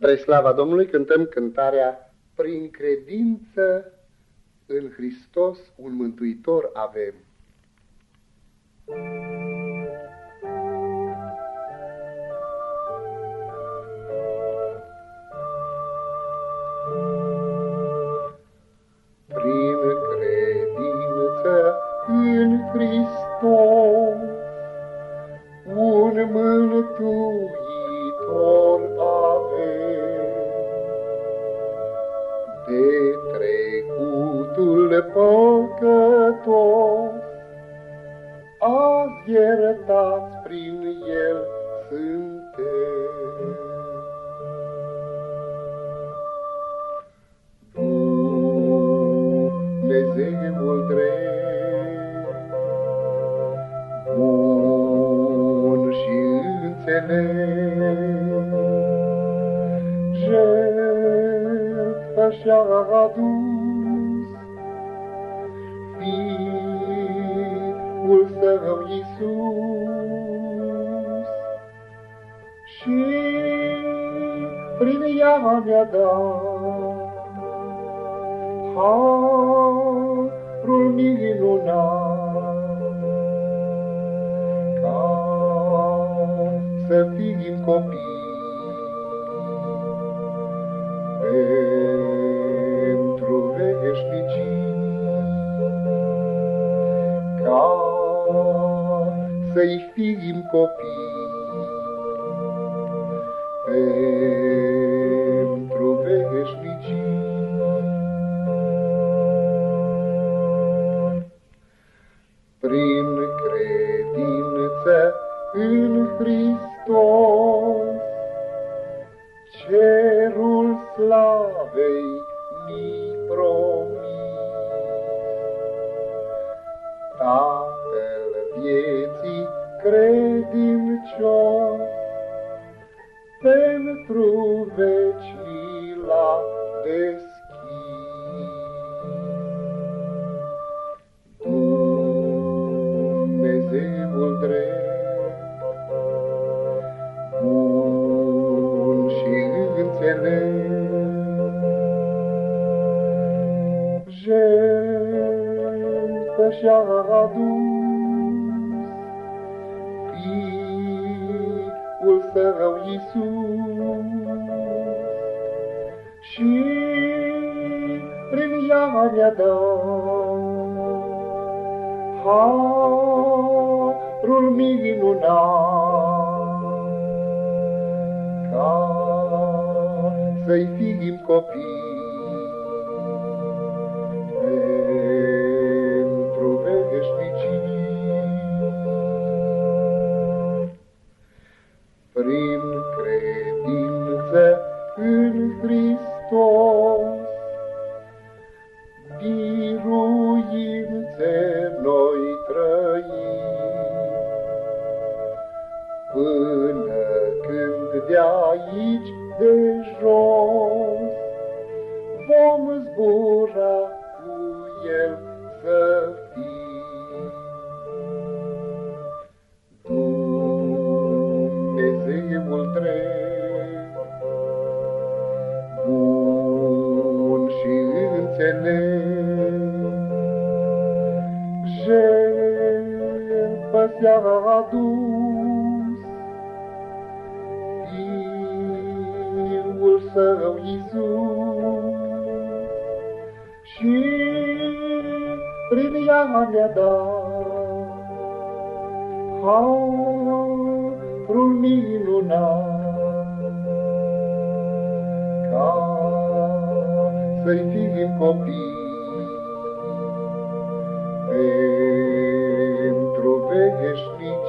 Spre slava Domnului cântăm cântarea Prin credință în Hristos un mântuitor avem. Prin credință în Hristos un mântuitor Dumnezeul drept, bun și înțelept, și-a adus Fiul Său Iisus. Și prin ea mi-a dat harul minunat ca să fim copii să-i fim copii. Pentru în Hristos, cerul slavei mi promis. Tatăl vieții credincios, pentru veci la deschis. Dumnezeul drept, jertfă și-a adus, Său Iisus. Și prin ea mi-a dat harul minunat, ca să-i fim copii. În Hristos. Biruințe noi trăim, până când de aici de jos vom zbura cu El să jertfă și-a adus Fiul Său Iisus și prin ea mi-a dat harul minunat. Ca să-i fim copii Krishna.